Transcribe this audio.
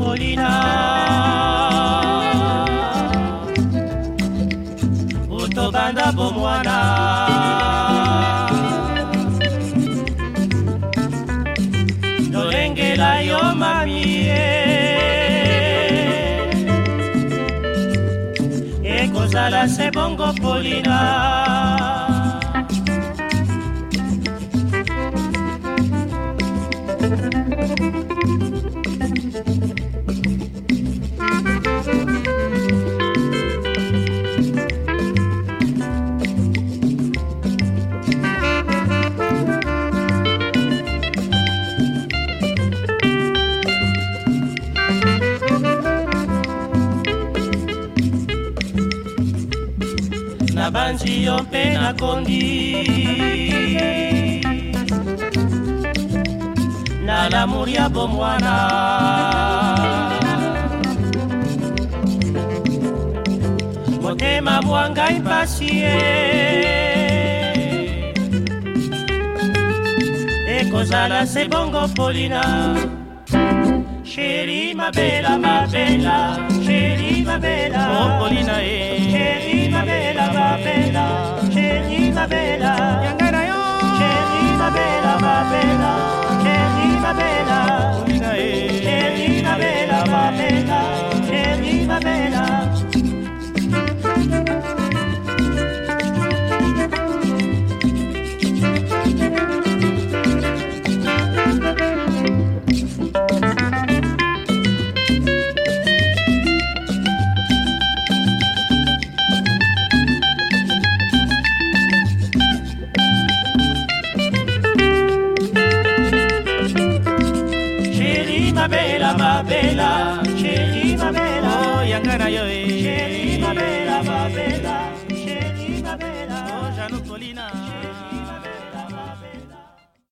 motindo tobanda bomwana tolengela yo mamie ekozala eh. se bongo polina thank you banzi yo mpe nakondi. Na lamour ya bomwana motema mwa ngai mpasi ye. Ekozala se bongo polina sheri mabela mabela sheri mabela Oh, Polina, sheri mabela Yangana yo. sheri mabela. Mabela sheri mabela Polina, eh. sheri mabela llover.